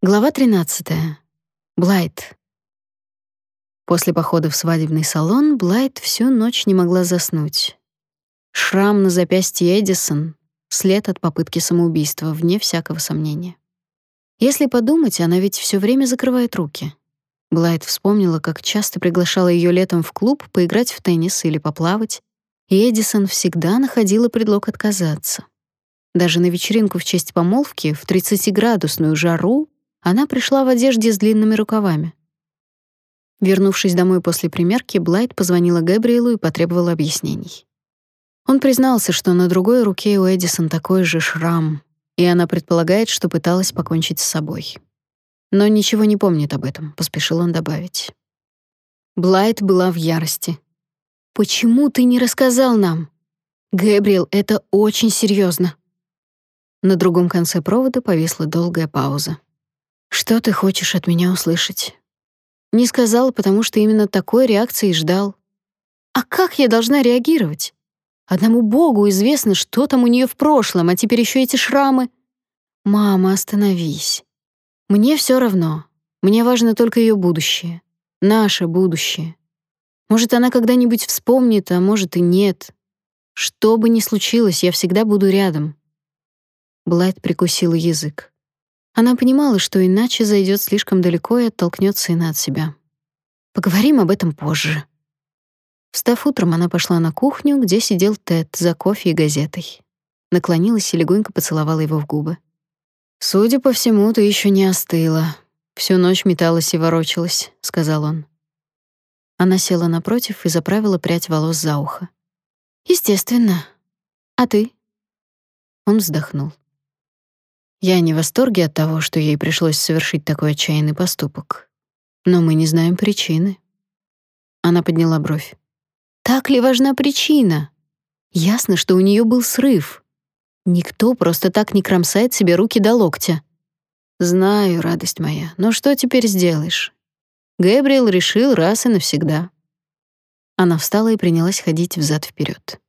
Глава 13. Блайт. После похода в свадебный салон Блайт всю ночь не могла заснуть. Шрам на запястье Эдисон — след от попытки самоубийства, вне всякого сомнения. Если подумать, она ведь все время закрывает руки. Блайт вспомнила, как часто приглашала ее летом в клуб поиграть в теннис или поплавать, и Эдисон всегда находила предлог отказаться. Даже на вечеринку в честь помолвки в 30-градусную жару она пришла в одежде с длинными рукавами. Вернувшись домой после примерки, Блайт позвонила Гэбриэлу и потребовала объяснений. Он признался, что на другой руке у Эдисон такой же шрам, и она предполагает, что пыталась покончить с собой. Но ничего не помнит об этом, поспешил он добавить. Блайт была в ярости. Почему ты не рассказал нам? Гэбриэл, это очень серьезно. На другом конце провода повисла долгая пауза. Что ты хочешь от меня услышать? Не сказал, потому что именно такой реакции ждал. А как я должна реагировать? Одному Богу известно, что там у нее в прошлом, а теперь еще эти шрамы. Мама, остановись. Мне все равно. Мне важно только ее будущее. Наше будущее. Может, она когда-нибудь вспомнит, а может и нет. Что бы ни случилось, я всегда буду рядом. Блайт прикусила язык. Она понимала, что иначе зайдет слишком далеко и оттолкнет сына от себя. Поговорим об этом позже. Встав утром, она пошла на кухню, где сидел Тед за кофе и газетой. Наклонилась и легонько поцеловала его в губы. Судя по всему, ты еще не остыла. Всю ночь металась и ворочалась, сказал он. Она села напротив и заправила прядь волос за ухо. Естественно. А ты? Он вздохнул. Я не в восторге от того, что ей пришлось совершить такой отчаянный поступок. Но мы не знаем причины. Она подняла бровь. Так ли важна причина? Ясно, что у нее был срыв. Никто просто так не кромсает себе руки до локтя. Знаю, радость моя, но что теперь сделаешь? Гэбриэл решил раз и навсегда. Она встала и принялась ходить взад вперед.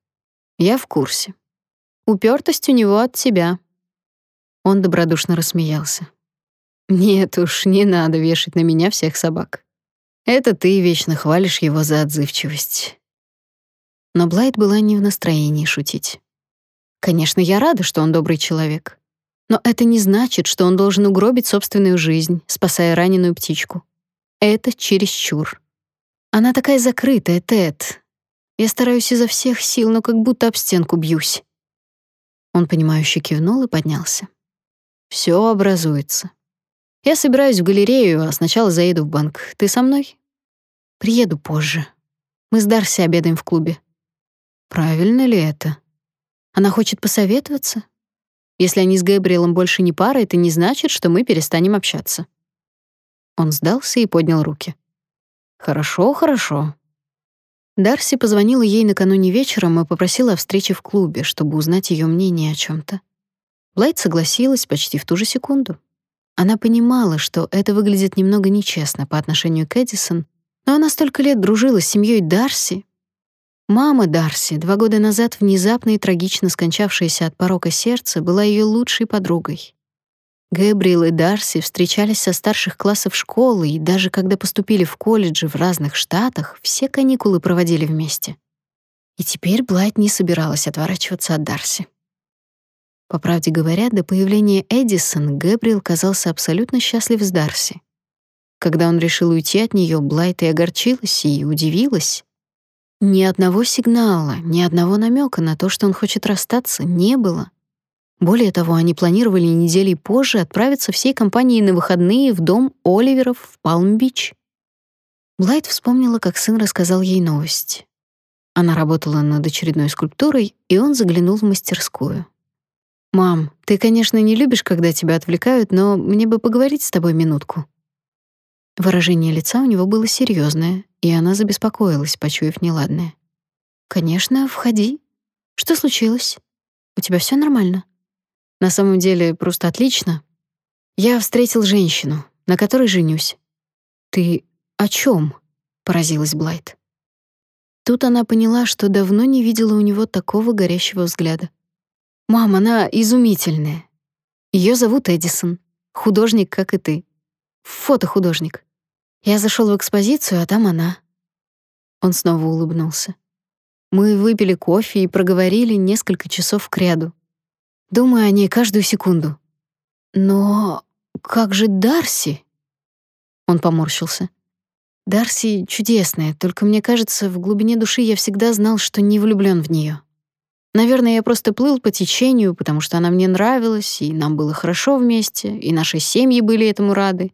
Я в курсе. Упертость у него от тебя. Он добродушно рассмеялся. Нет уж, не надо вешать на меня всех собак. Это ты вечно хвалишь его за отзывчивость. Но Блайт была не в настроении шутить. Конечно, я рада, что он добрый человек. Но это не значит, что он должен угробить собственную жизнь, спасая раненую птичку. Это чересчур. Она такая закрытая, Тед. Я стараюсь изо всех сил, но как будто об стенку бьюсь. Он понимающе кивнул и поднялся. Все образуется. Я собираюсь в галерею, а сначала заеду в банк. Ты со мной? Приеду позже. Мы с Дарси обедаем в клубе. Правильно ли это? Она хочет посоветоваться? Если они с Гэбриэлом больше не пара, это не значит, что мы перестанем общаться. Он сдался и поднял руки. Хорошо, хорошо. Дарси позвонила ей накануне вечером и попросила о встрече в клубе, чтобы узнать ее мнение о чем то Блайт согласилась почти в ту же секунду. Она понимала, что это выглядит немного нечестно по отношению к Эдисон, но она столько лет дружила с семьей Дарси, Мама Дарси, два года назад внезапно и трагично скончавшаяся от порока сердца, была ее лучшей подругой. Гэбриэл и Дарси встречались со старших классов школы, и даже когда поступили в колледжи в разных штатах, все каникулы проводили вместе. И теперь Блайт не собиралась отворачиваться от Дарси. По правде говоря, до появления Эдисон Гэбриэл казался абсолютно счастлив с Дарси. Когда он решил уйти от нее, Блайт и огорчилась, и удивилась. Ни одного сигнала, ни одного намека на то, что он хочет расстаться, не было. Более того, они планировали недели позже отправиться всей компанией на выходные в дом Оливеров в Палм-Бич. Блайт вспомнила, как сын рассказал ей новость. Она работала над очередной скульптурой, и он заглянул в мастерскую. «Мам, ты, конечно, не любишь, когда тебя отвлекают, но мне бы поговорить с тобой минутку». Выражение лица у него было серьезное, и она забеспокоилась, почуяв неладное. «Конечно, входи. Что случилось? У тебя все нормально?» «На самом деле, просто отлично. Я встретил женщину, на которой женюсь». «Ты о чем? поразилась Блайт. Тут она поняла, что давно не видела у него такого горящего взгляда. «Мам, она изумительная. Ее зовут Эдисон. Художник, как и ты. Фотохудожник. Я зашел в экспозицию, а там она. Он снова улыбнулся. Мы выпили кофе и проговорили несколько часов кряду. Думаю о ней каждую секунду. Но как же Дарси? Он поморщился. Дарси чудесная, только мне кажется, в глубине души я всегда знал, что не влюблён в неё. Наверное, я просто плыл по течению, потому что она мне нравилась, и нам было хорошо вместе, и наши семьи были этому рады.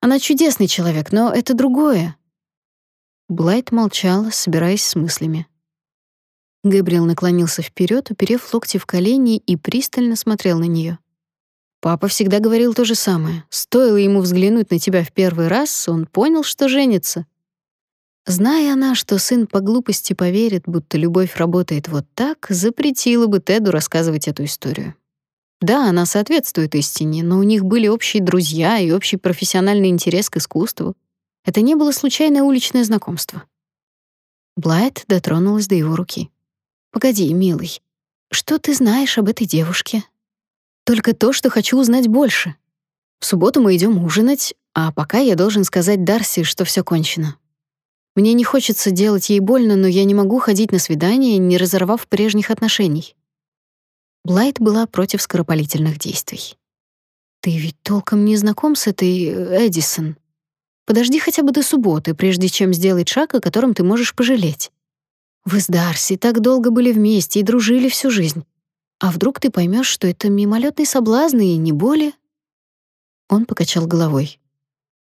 Она чудесный человек, но это другое. Блайт молчала, собираясь с мыслями. Гэбриэл наклонился вперед, уперев локти в колени и пристально смотрел на нее. Папа всегда говорил то же самое. Стоило ему взглянуть на тебя в первый раз, он понял, что женится. Зная она, что сын по глупости поверит, будто любовь работает вот так, запретила бы Теду рассказывать эту историю. Да, она соответствует истине, но у них были общие друзья и общий профессиональный интерес к искусству. Это не было случайное уличное знакомство. Блайт дотронулась до его руки. «Погоди, милый, что ты знаешь об этой девушке?» Только то, что хочу узнать больше. В субботу мы идем ужинать, а пока я должен сказать Дарси, что все кончено. Мне не хочется делать ей больно, но я не могу ходить на свидание, не разорвав прежних отношений. Блайт была против скоропалительных действий. Ты ведь толком не знаком с этой э, Эдисон. Подожди хотя бы до субботы, прежде чем сделать шаг, о котором ты можешь пожалеть. Вы с Дарси так долго были вместе и дружили всю жизнь. А вдруг ты поймешь, что это мимолетный соблазн и не более? Он покачал головой.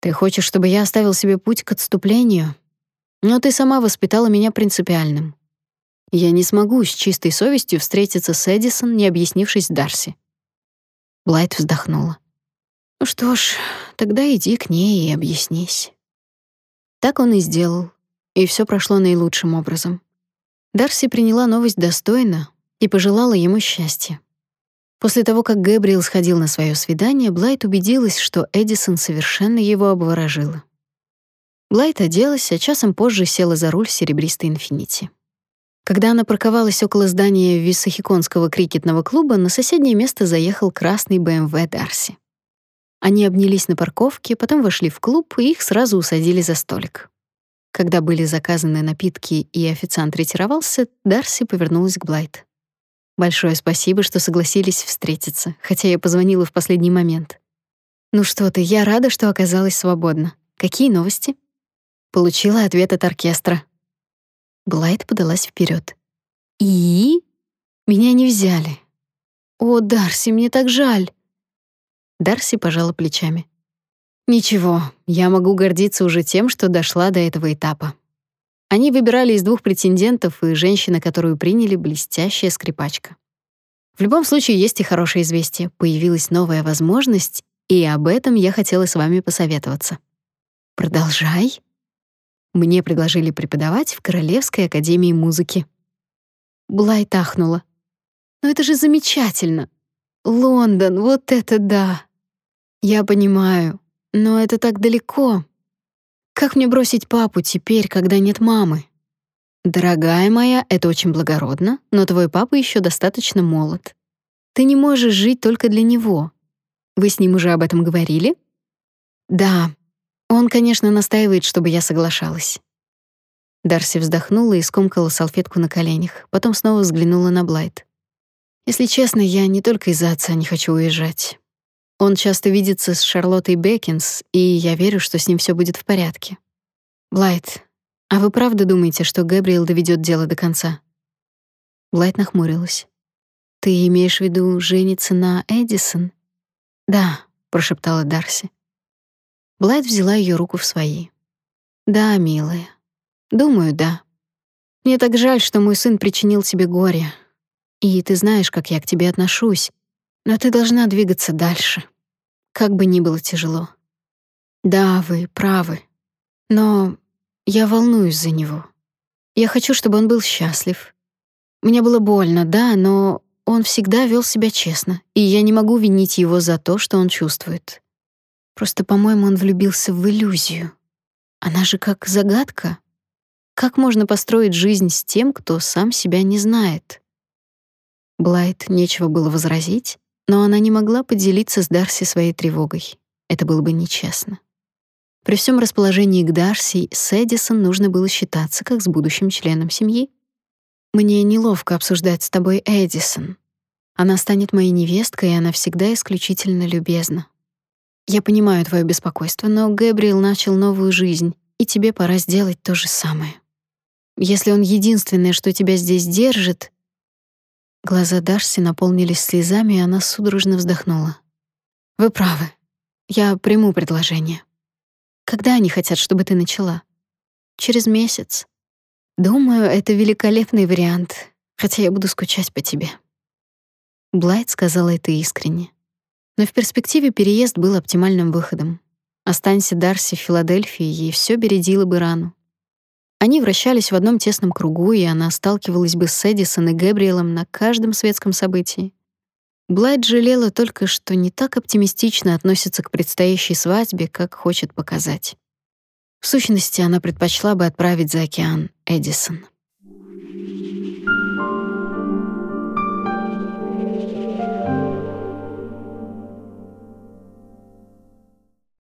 Ты хочешь, чтобы я оставил себе путь к отступлению? Но ты сама воспитала меня принципиальным. Я не смогу с чистой совестью встретиться с Эдисон, не объяснившись Дарси. Блайт вздохнула. Ну что ж, тогда иди к ней и объяснись. Так он и сделал, и все прошло наилучшим образом. Дарси приняла новость достойно, и пожелала ему счастья. После того, как Гэбриэл сходил на свое свидание, Блайт убедилась, что Эдисон совершенно его обворожила. Блайт оделась, а часом позже села за руль серебристой «Инфинити». Когда она парковалась около здания Виссахиконского крикетного клуба, на соседнее место заехал красный БМВ Дарси. Они обнялись на парковке, потом вошли в клуб, и их сразу усадили за столик. Когда были заказаны напитки и официант ретировался, Дарси повернулась к Блайт. Большое спасибо, что согласились встретиться, хотя я позвонила в последний момент. Ну что ты, я рада, что оказалась свободна. Какие новости? Получила ответ от оркестра. Блайт подалась вперед. И меня не взяли. О, Дарси, мне так жаль. Дарси пожала плечами. Ничего, я могу гордиться уже тем, что дошла до этого этапа. Они выбирали из двух претендентов, и женщина, которую приняли, блестящая скрипачка. В любом случае, есть и хорошее известие. Появилась новая возможность, и об этом я хотела с вами посоветоваться. Продолжай. Мне предложили преподавать в Королевской академии музыки. Блай тахнула. «Но это же замечательно! Лондон, вот это да! Я понимаю, но это так далеко, как мне бросить папу теперь, когда нет мамы? Дорогая моя, это очень благородно, но твой папа еще достаточно молод. Ты не можешь жить только для него. Вы с ним уже об этом говорили? Да. Он, конечно, настаивает, чтобы я соглашалась. Дарси вздохнула и скомкала салфетку на коленях, потом снова взглянула на Блайт. Если честно, я не только из-за отца не хочу уезжать. Он часто видится с Шарлоттой Бекинс, и я верю, что с ним все будет в порядке. Блайт, а вы правда думаете, что Гэбриэл доведет дело до конца? Блайт нахмурилась. Ты имеешь в виду жениться на Эдисон? Да, прошептала Дарси. Блайт взяла ее руку в свои. Да, милая. Думаю, да. Мне так жаль, что мой сын причинил тебе горе. И ты знаешь, как я к тебе отношусь. Но ты должна двигаться дальше. Как бы ни было тяжело. Да, вы правы. Но я волнуюсь за него. Я хочу, чтобы он был счастлив. Мне было больно, да, но он всегда вел себя честно, и я не могу винить его за то, что он чувствует. Просто, по-моему, он влюбился в иллюзию. Она же как загадка. Как можно построить жизнь с тем, кто сам себя не знает? Блайт нечего было возразить, Но она не могла поделиться с Дарси своей тревогой. Это было бы нечестно. При всем расположении к Дарси с Эдисон нужно было считаться как с будущим членом семьи. Мне неловко обсуждать с тобой Эдисон. Она станет моей невесткой, и она всегда исключительно любезна. Я понимаю твое беспокойство, но Гэбриэл начал новую жизнь, и тебе пора сделать то же самое. Если он единственное, что тебя здесь держит... Глаза Дарси наполнились слезами, и она судорожно вздохнула. Вы правы. Я приму предложение. Когда они хотят, чтобы ты начала? Через месяц. Думаю, это великолепный вариант, хотя я буду скучать по тебе. Блайт сказала это искренне. Но в перспективе переезд был оптимальным выходом. Останься Дарси в Филадельфии, ей все бередило бы рану. Они вращались в одном тесном кругу, и она сталкивалась бы с Эдисон и Гэбриэлом на каждом светском событии. Блайт жалела только, что не так оптимистично относится к предстоящей свадьбе, как хочет показать. В сущности, она предпочла бы отправить за океан Эдисон.